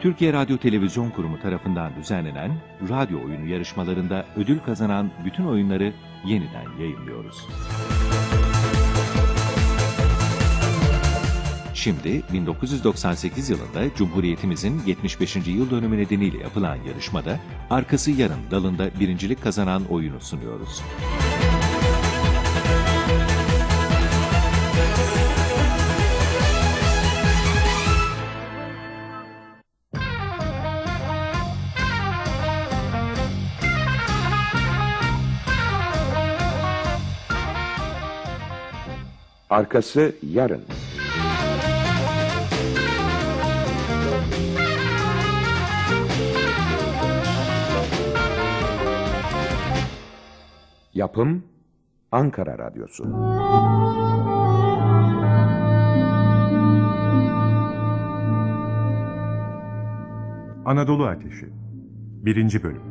Türkiye Radyo Televizyon Kurumu tarafından düzenlenen radyo oyunu yarışmalarında ödül kazanan bütün oyunları yeniden yayınlıyoruz. Şimdi 1998 yılında Cumhuriyetimizin 75. yıl dönümü nedeniyle yapılan yarışmada Arkası Yarın dalında birincilik kazanan oyunu sunuyoruz. Arkası yarın. Yapım Ankara Radyosu. Anadolu Ateşi 1. Bölüm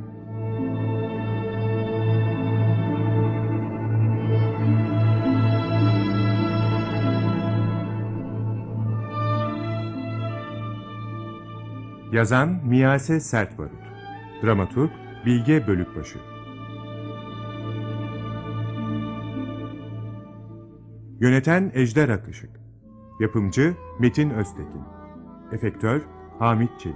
Yazan Miyase Sertbarut. Dramaturg Bilge Bölükbaşı. Yöneten Ejder Akışık. Yapımcı Metin Öztekin. Efektör Hamit Çelik.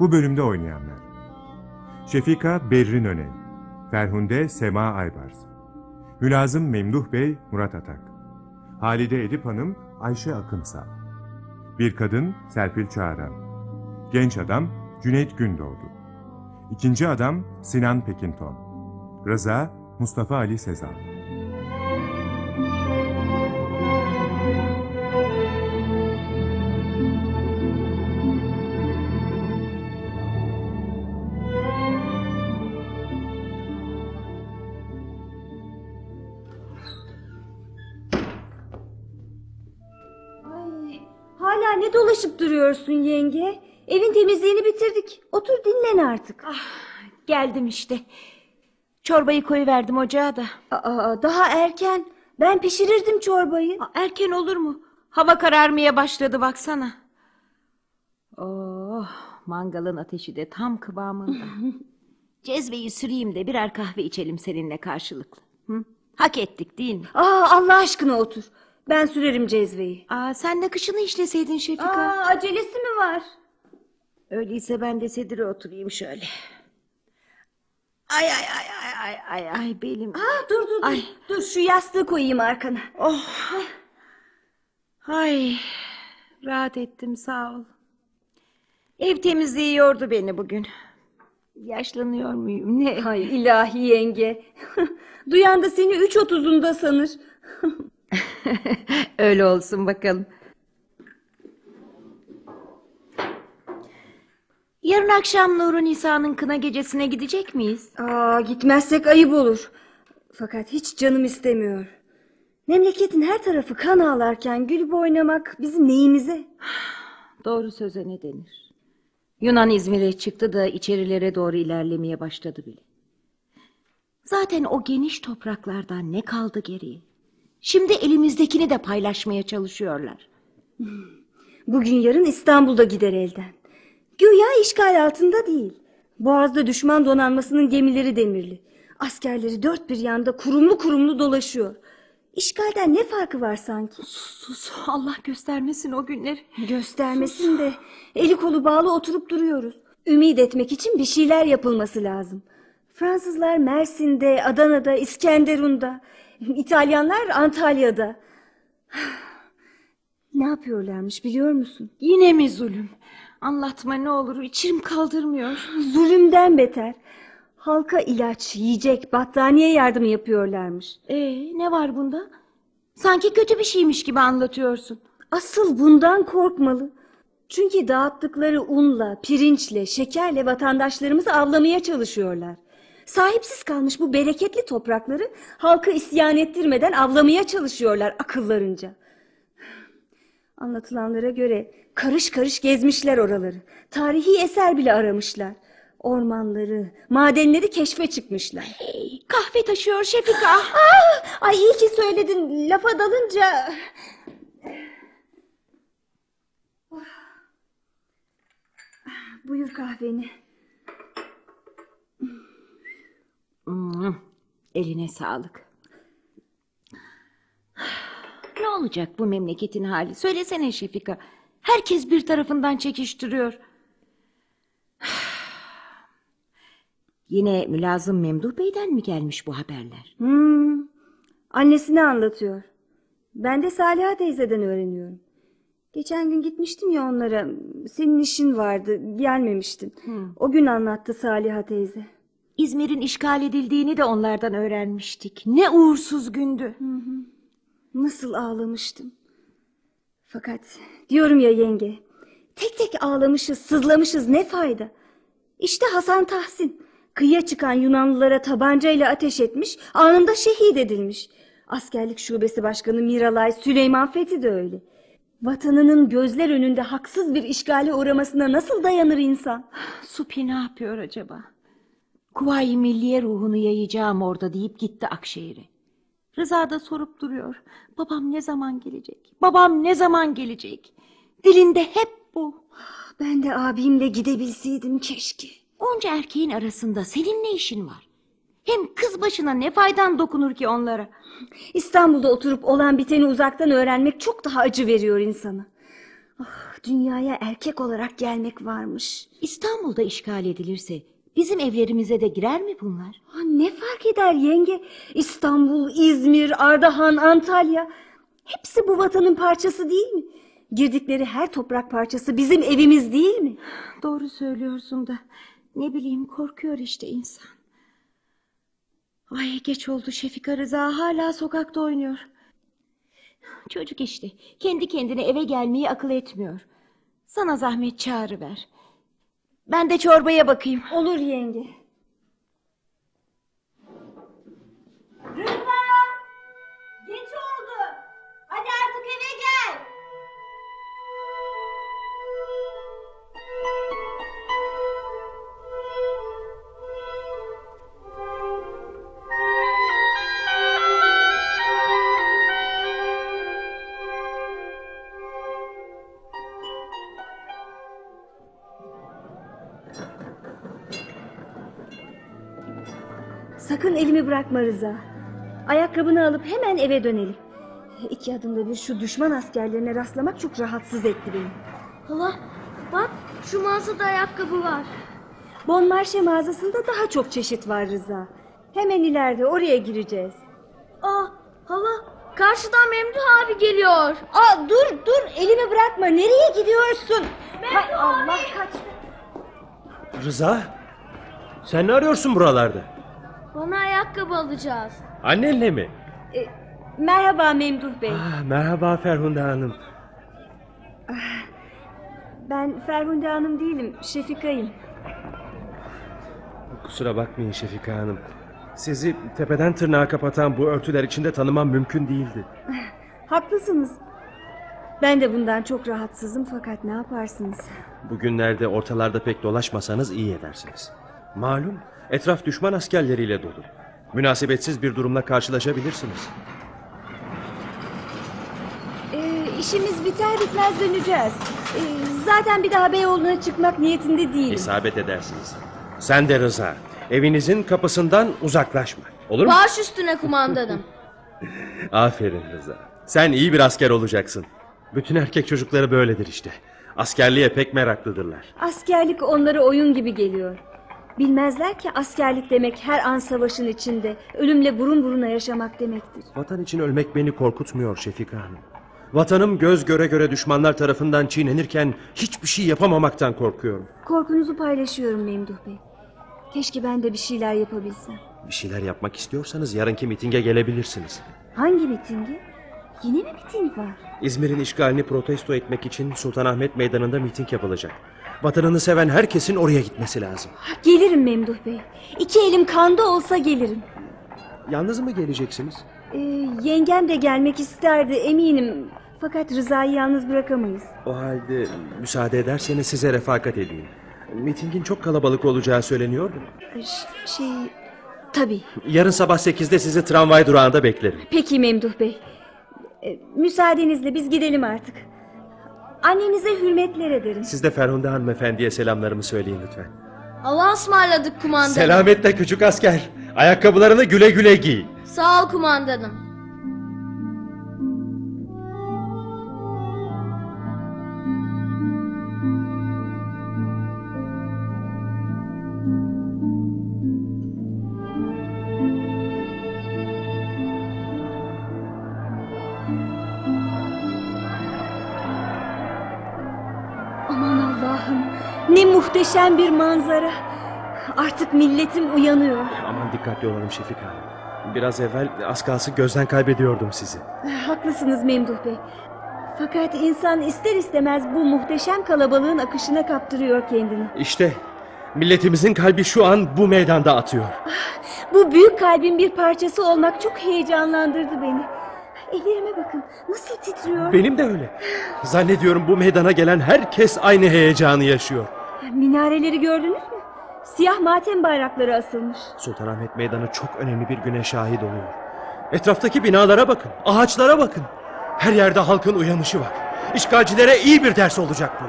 Bu bölümde oynayanlar. Şefika Berrin Öney Ferhunde Sema Aybars. Mülazım Memduh Bey Murat Atak. Halide Edip Hanım Ayşe Akınsal Bir kadın Serpil Çağıran. Genç adam Cüneyt Gündoğdu. İkinci adam Sinan Pekinton. Rıza Mustafa Ali Sezan duruyorsun yenge? Evin temizliğini bitirdik. Otur dinlen artık. Geldim işte. Çorbayı koyuverdim ocağa da. Aa, daha erken. Ben pişirirdim çorbayı. Aa, Erken olur mu? Hava kararmaya başladı baksana. Oh, mangalın ateşi de tam kıvamında. Cezveyi süreyim de birer kahve içelim seninle karşılıklı. Hı? Hak ettik değil mi? Aa, Allah aşkına otur. Ben sürerim cezveyi. Aa, sen de kışını işleseydin Şefika. Aa, acelesi mi var? Öyleyse ben de sedire oturayım şöyle. Ay ay ay ay ay ay ay belim. Aa, dur dur dur. Ay. Dur şu yastığı koyayım arkana. Oh. Ay. Rahat ettim sağ ol. Ev temizliği yordu beni bugün. Yaşlanıyor muyum ne? Ay ilahi yenge. Duyan da seni üç otuzunda sanır. Öyle olsun bakalım. Yarın akşam Nur'un Nisa'nın kına gecesine gidecek miyiz? Aa, gitmezsek ayıp olur. Fakat hiç canım istemiyor. Memleketin her tarafı kan ağlarken gülüp oynamak bizim neyimize? Doğru söze ne denir? Yunan İzmir'e çıktı da içerilere doğru ilerlemeye başladı bile. Zaten o geniş topraklardan ne kaldı geriye? Şimdi elimizdekini de paylaşmaya çalışıyorlar. Bugün yarın İstanbul'da gider elden. Güya işgal altında değil. Boğaz'da düşman donanmasının gemileri demirli. Askerleri dört bir yanda kurumlu kurumlu dolaşıyor. İşgalden ne farkı var sanki? Sus Allah göstermesin o günleri. Göstermesin de eli kolu bağlı oturup duruyoruz. Ümit etmek için bir şeyler yapılması lazım. Fransızlar Mersin'de, Adana'da, İskenderun'da. İtalyanlar Antalya'da. Ne yapıyorlarmış biliyor musun? Yine mi zulüm? Anlatma ne olur içim kaldırmıyor. Zulümden beter. Halka ilaç, yiyecek, battaniye yardımı yapıyorlarmış. Ee, ne var bunda? Sanki kötü bir şeymiş gibi anlatıyorsun. Asıl bundan korkmalı. Çünkü dağıttıkları unla, pirinçle, şekerle vatandaşlarımızı avlamaya çalışıyorlar. Sahipsiz kalmış bu bereketli toprakları halka isyan ettirmeden avlamaya çalışıyorlar akıllarınca. Anlatılanlara göre karış karış gezmişler oraları. Tarihi eser bile aramışlar. Ormanları, madenleri keşfe çıkmışlar. Hey, kahve taşıyor Şefika. Ah, ay iyi ki söyledin. Lafa dalınca... Buyur kahveni. Hmm, eline sağlık. Ne olacak bu memleketin hali? Söylesene Şefika. Herkes bir tarafından çekiştiriyor. Yine mülazım Memduh Bey'den mi gelmiş bu haberler? Hmm, annesine anlatıyor. Ben de Saliha teyzeden öğreniyorum. Geçen gün gitmiştim ya onlara. Senin işin vardı, gelmemiştin. O gün anlattı Saliha teyze. İzmir'in işgal edildiğini de onlardan öğrenmiştik. Ne uğursuz gündü. Nasıl ağlamıştım. Fakat diyorum ya yenge, tek tek ağlamışız, sızlamışız ne fayda? İşte Hasan Tahsin, kıyıya çıkan Yunanlılara tabancayla ateş etmiş, anında şehit edilmiş. Askerlik şubesi başkanı Miralay Süleyman Fethi de öyle. Vatanının gözler önünde haksız bir işgale uğramasına nasıl dayanır insan? Supi ne yapıyor acaba? Kuvayi Milliye ruhunu yayacağım orada deyip gitti Akşehir'e. Rıza da sorup duruyor. Babam ne zaman gelecek? Babam ne zaman gelecek? Dilinde hep bu. Ben de abimle gidebilseydim keşke. Onca erkeğin arasında senin ne işin var? Hem kız başına ne faydan dokunur ki onlara? İstanbul'da oturup olan biteni uzaktan öğrenmek çok daha acı veriyor insana. Ah, dünyaya erkek olarak gelmek varmış. İstanbul'da işgal edilirse bizim evlerimize de girer mi bunlar? Ah, ne fark eder yenge? İstanbul, İzmir, Ardahan, Antalya. Hepsi bu vatanın parçası değil mi? Girdikleri her toprak parçası bizim evimiz değil mi? Doğru söylüyorsun da ne bileyim korkuyor işte insan. Ay geç oldu Şefika Rıza hala sokakta oynuyor. Çocuk işte kendi kendine eve gelmeyi akıl etmiyor. Sana zahmet çağırıver. Ben de çorbaya bakayım. Olur yenge. Sakın elimi bırakma Rıza. Ayakkabını alıp hemen eve dönelim. İki adımda bir şu düşman askerlerine rastlamak çok rahatsız etti beni. Hala bak şu mağazada ayakkabı var. Bon Marché mağazasında daha çok çeşit var Rıza. Hemen ileride oraya gireceğiz. Aa hala karşıdan Memduh abi geliyor. Aa dur dur elimi bırakma nereye gidiyorsun? Hay Allah kaç. Rıza, sen ne arıyorsun buralarda? Bana ayakkabı alacağız. Annenle mi? E, merhaba Memduh Bey. Ah, merhaba Ferhunde Hanım. Ben Ferhunde Hanım değilim Şefika'yım. Kusura bakmayın Şefika Hanım. Sizi tepeden tırnağa kapatan bu örtüler içinde tanımam mümkün değildi. Haklısınız. Ben de bundan çok rahatsızım fakat ne yaparsınız? Bugünlerde ortalarda pek dolaşmasanız iyi edersiniz. Malum etraf düşman askerleriyle dolu. Münasebetsiz bir durumla karşılaşabilirsiniz. Ee, işimiz biter bitmez döneceğiz. Ee, zaten bir daha Beyoğlu'na çıkmak niyetinde değilim. İsabet edersiniz. Sen de Rıza. Evinizin kapısından uzaklaşma. Olur mu? Baş üstüne kumandanım. Aferin Rıza. Sen iyi bir asker olacaksın. Bütün erkek çocukları böyledir işte. Askerliğe pek meraklıdırlar. Askerlik onlara oyun gibi geliyor. Bilmezler ki askerlik demek her an savaşın içinde, ölümle burun buruna yaşamak demektir. Vatan için ölmek beni korkutmuyor Şefika Hanım. Vatanım göz göre göre düşmanlar tarafından çiğnenirken hiçbir şey yapamamaktan korkuyorum. Korkunuzu paylaşıyorum Memduh Bey. Keşke ben de bir şeyler yapabilsem. Bir şeyler yapmak istiyorsanız yarınki mitinge gelebilirsiniz. Hangi mitingi? Yine mi miting var? İzmir'in işgalini protesto etmek için Sultanahmet Meydanı'nda miting yapılacak. Vatanını seven herkesin oraya gitmesi lazım. Gelirim Memduh Bey. İki elim kanda olsa gelirim. Yalnız mı geleceksiniz? Ee, yengem de gelmek isterdi eminim. Fakat Rıza'yı yalnız bırakamayız. O halde müsaade ederseniz size refakat edeyim. Mitingin çok kalabalık olacağı söyleniyordu. Ş- şey... Tabii. Yarın sabah 8'de sizi tramvay durağında beklerim. Peki Memduh Bey. E, müsaadenizle biz gidelim artık. Annenize hürmetler ederim. Siz de Ferhunde hanımefendiye selamlarımı söyleyin lütfen. Allah'a ısmarladık kumandanım. Selametle küçük asker. Ayakkabılarını güle güle giy. Sağ ol kumandanım. Muhteşem bir manzara. Artık milletim uyanıyor. Aman dikkatli olalım Şefik Hanım. Biraz evvel az kalsın gözden kaybediyordum sizi. Haklısınız Memduh Bey. Fakat insan ister istemez bu muhteşem kalabalığın akışına kaptırıyor kendini. İşte milletimizin kalbi şu an bu meydanda atıyor. Bu büyük kalbin bir parçası olmak çok heyecanlandırdı beni. Ellerime bakın nasıl titriyor. Benim de öyle. Zannediyorum bu meydana gelen herkes aynı heyecanı yaşıyor. Minareleri gördünüz mü? Siyah matem bayrakları asılmış. Sultanahmet Meydanı çok önemli bir güne şahit oluyor. Etraftaki binalara bakın, ağaçlara bakın. Her yerde halkın uyanışı var. İşgalcilere iyi bir ders olacak bu.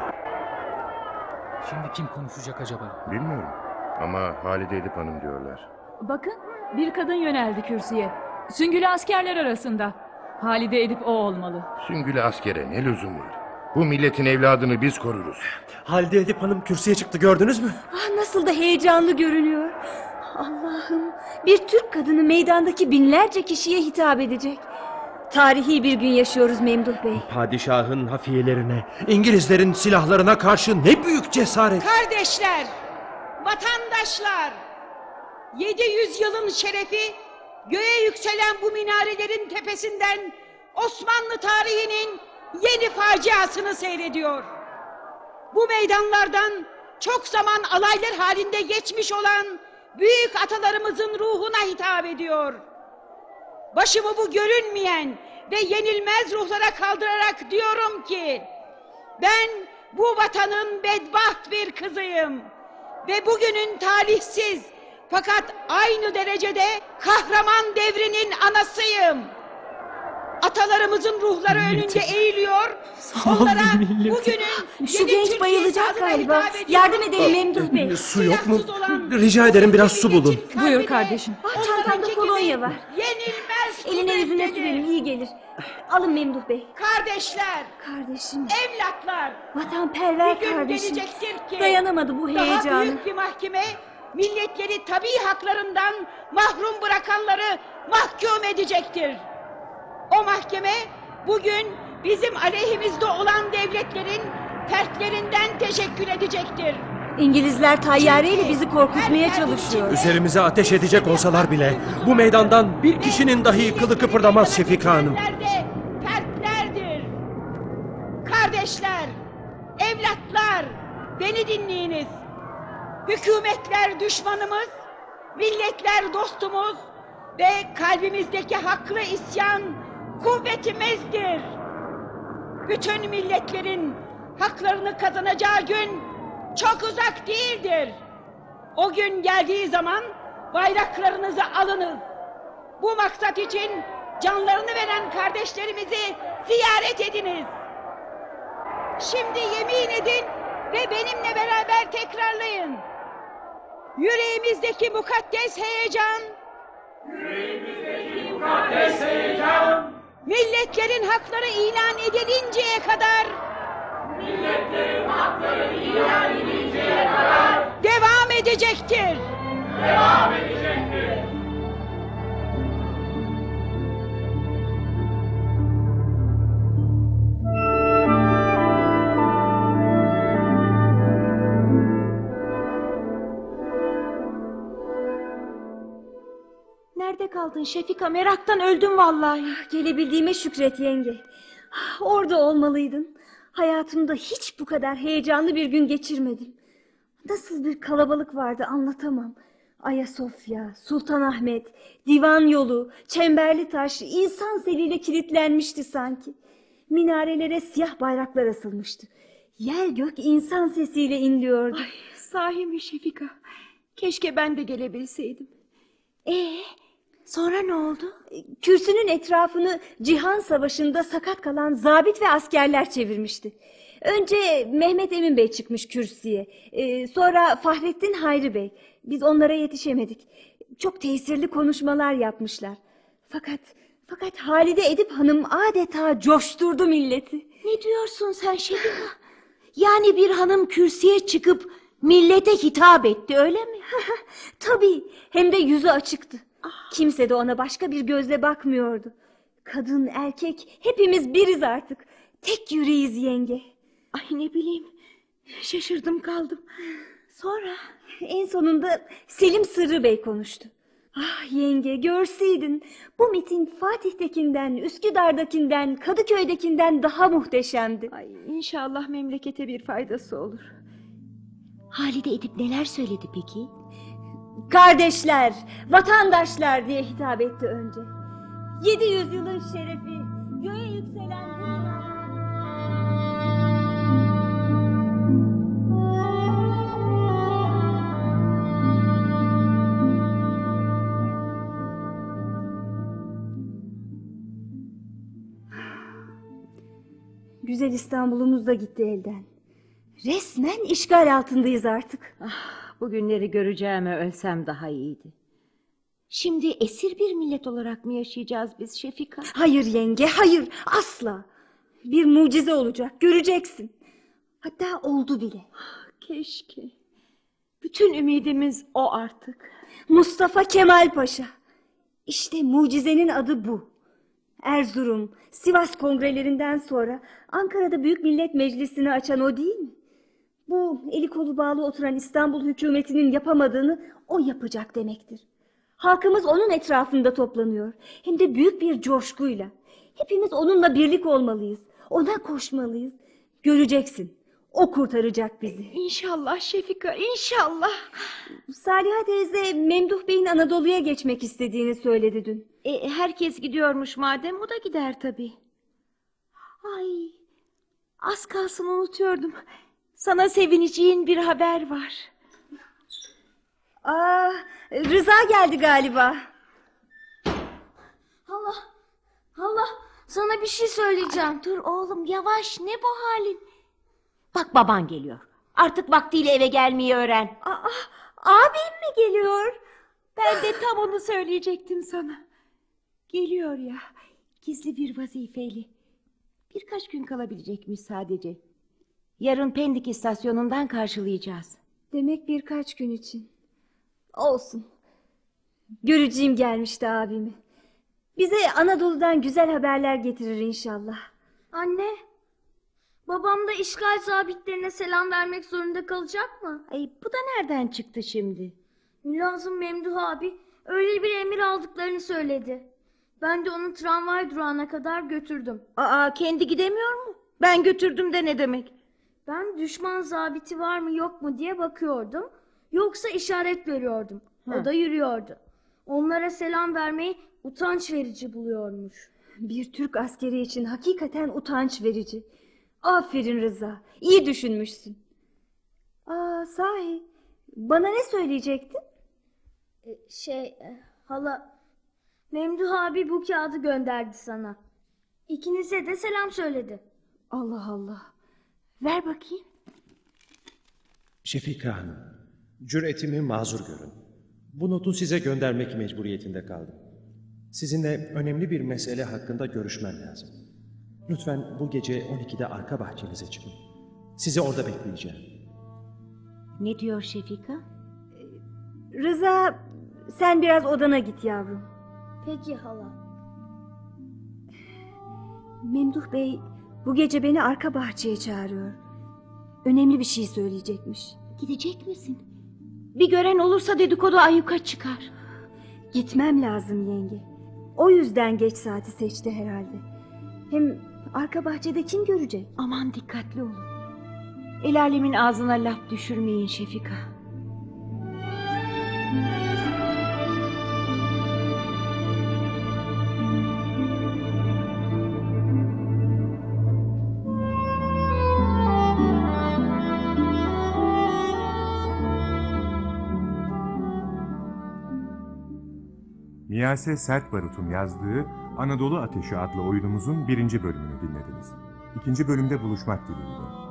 Şimdi kim konuşacak acaba? Bilmiyorum. Ama Halide Edip Hanım diyorlar. Bakın bir kadın yöneldi kürsüye. Süngülü askerler arasında. Halide Edip o olmalı. Süngülü askere ne lüzum var? Bu milletin evladını biz koruruz. Halide Edip Hanım kürsüye çıktı gördünüz mü? Ah nasıl da heyecanlı görünüyor. Allah'ım bir Türk kadını meydandaki binlerce kişiye hitap edecek. Tarihi bir gün yaşıyoruz Memduh Bey. Padişahın hafiyelerine, İngilizlerin silahlarına karşı ne büyük cesaret. Kardeşler, vatandaşlar, 700 yılın şerefi göğe yükselen bu minarelerin tepesinden Osmanlı tarihinin yeni faciasını seyrediyor. Bu meydanlardan çok zaman alaylar halinde geçmiş olan büyük atalarımızın ruhuna hitap ediyor. Başımı bu görünmeyen ve yenilmez ruhlara kaldırarak diyorum ki ben bu vatanın bedbaht bir kızıyım ve bugünün talihsiz fakat aynı derecede kahraman devrinin anasıyım. Atalarımızın ruhları önünde eğiliyor. Onlara bugünün Şu genç bayılacak galiba. Yardım edelim Memduh Bey. Su yok mu? Rica ederim biraz su bulun. Buyur kardeşim. Çantamda kolonya var. Yenilmez Eline yüzüne sürelim iyi gelir. Alın Memduh Bey. Kardeşler, Kardeşim, evlatlar. vatanperver Bir gün kardeşim. gelecektir ki Dayanamadı bu daha heyecana. büyük bir mahkeme milletleri tabii haklarından mahrum bırakanları mahkum edecektir. O mahkeme bugün bizim aleyhimizde olan devletlerin fertlerinden teşekkür edecektir. İngilizler tayyareyle bizi korkutmaya çalışıyor. Üzerimize ateş edecek olsalar bile bu meydandan bir kişinin dahi kılı kıpırdamaz Şefika Hanım. Fertler fertlerdir. Kardeşler, evlatlar, beni dinleyiniz. Hükümetler düşmanımız, milletler dostumuz ve kalbimizdeki haklı isyan kuvvetimizdir. Bütün milletlerin haklarını kazanacağı gün çok uzak değildir. O gün geldiği zaman bayraklarınızı alınız. Bu maksat için canlarını veren kardeşlerimizi ziyaret ediniz. Şimdi yemin edin ve benimle beraber tekrarlayın. Yüreğimizdeki mukaddes heyecan milletlerin hakları ilan edilinceye kadar. Devam edecektir. Nerede kaldın Şefika? Meraktan öldüm vallahi. Gelebildiğime şükret yenge. Orada olmalıydın. Hayatımda hiç bu kadar heyecanlı bir gün geçirmedim. Nasıl bir kalabalık vardı anlatamam. Ayasofya, Sultanahmet, Divan Yolu, Çemberli Taş insan seliyle kilitlenmişti sanki. Minarelere siyah bayraklar asılmıştı. Yer gök insan sesiyle inliyordu. sahi mi Şefika? Keşke ben de gelebilseydim. Ee, sonra ne oldu? Kürsünün etrafını Cihan Savaşı'nda sakat kalan zabit ve askerler çevirmişti. Önce Mehmet Emin Bey çıkmış kürsüye. Ee, sonra Fahrettin Hayri Bey. Biz onlara yetişemedik. Çok tesirli konuşmalar yapmışlar. Fakat fakat Halide Edip Hanım adeta coşturdu milleti. Ne diyorsun sen Şefika? Yani bir hanım kürsüye çıkıp millete hitap etti öyle mi? Tabii hem de yüzü açıktı. Kimse de ona başka bir gözle bakmıyordu. Kadın erkek hepimiz biriz artık. Tek yüreğiz yenge. Ay ne bileyim şaşırdım kaldım. Sonra En sonunda Selim Sırrı Bey konuştu. Ah yenge görseydin bu miting Fatih'tekinden, Üsküdar'dakinden, Kadıköy'dekinden daha muhteşemdi. Ay inşallah memlekete bir faydası olur. Halide Edip neler söyledi peki? Kardeşler, vatandaşlar diye hitap etti önce. 700 yılın şerefi, göğe yükselen. Güzel İstanbul'umuz da gitti elden. Resmen işgal altındayız artık. Bu günleri göreceğime ölsem daha iyiydi. Şimdi esir bir millet olarak mı yaşayacağız biz Şefika? Hayır yenge, hayır, asla. Bir mucize olacak, göreceksin. Hatta oldu bile. Keşke. Bütün ümidimiz o artık. Mustafa Kemal Paşa. İşte mucizenin adı bu. Erzurum, Sivas kongrelerinden sonra Ankara'da Büyük Millet Meclisi'ni açan o değil mi? Bu eli kolu bağlı oturan İstanbul hükümetinin yapamadığını o yapacak demektir. Halkımız onun etrafında toplanıyor. Hem de büyük bir coşkuyla. Hepimiz onunla birlik olmalıyız. Ona koşmalıyız. Göreceksin. O kurtaracak bizi. İnşallah Şefika inşallah. Saliha teyze Memduh Bey'in Anadolu'ya geçmek istediğini söyledi dün. E, herkes gidiyormuş madem o da gider tabii. Ay az kalsın unutuyordum. Sana sevineceğin bir haber var. Aa, Rıza geldi galiba. Hala, hala sana bir şey söyleyeceğim. Dur oğlum yavaş ne bu halin? Bak baban geliyor. Artık vaktiyle eve gelmeyi öğren. Aa, abim mi geliyor? Ben de tam onu söyleyecektim sana. Geliyor ya. Gizli bir vazifeyle. Birkaç gün kalabilecekmiş sadece. Yarın Pendik istasyonundan karşılayacağız. Demek birkaç gün için. Olsun. Göreceğim gelmişti abimi. Bize Anadolu'dan güzel haberler getirir inşallah. Anne, babam da işgal zabitlerine selam vermek zorunda kalacak mı? Ay bu da nereden çıktı şimdi? Mülazım Memduh abi öyle bir emir aldıklarını söyledi. Ben de onu tramvay durağına kadar götürdüm. Aa kendi gidemiyor mu? Ben götürdüm de ne demek? Ben düşman zabiti var mı yok mu diye bakıyordum. Yoksa işaret veriyordum. Ha. O da yürüyordu. Onlara selam vermeyi utanç verici buluyormuş. Bir Türk askeri için hakikaten utanç verici. Aferin Rıza. iyi düşünmüşsün. Aa sahi. Bana ne söyleyecektin? E, şey e, hala Memduh abi bu kağıdı gönderdi sana. İkinize de selam söyledi. Allah Allah. Ver bakayım. Şefika Hanım, cüretimi mazur görün. Bu notu size göndermek mecburiyetinde kaldım. Sizinle önemli bir mesele hakkında görüşmem lazım. Lütfen bu gece 12'de arka bahçenize çıkın. Sizi orada bekleyeceğim. Ne diyor Şefika? Rıza sen biraz odana git yavrum. Peki hala. Memduh Bey bu gece beni arka bahçeye çağırıyor. Önemli bir şey söyleyecekmiş. Gidecek misin? Bir gören olursa dedikodu ayyuka çıkar. Gitmem lazım yenge. O yüzden geç saati seçti herhalde. Hem arka bahçede kim görecek? Aman dikkatli olun. El alemin ağzına laf düşürmeyin Şefika. Miyase Sert Barut'un yazdığı Anadolu Ateşi adlı oyunumuzun birinci bölümünü dinlediniz. İkinci bölümde buluşmak dileğiyle.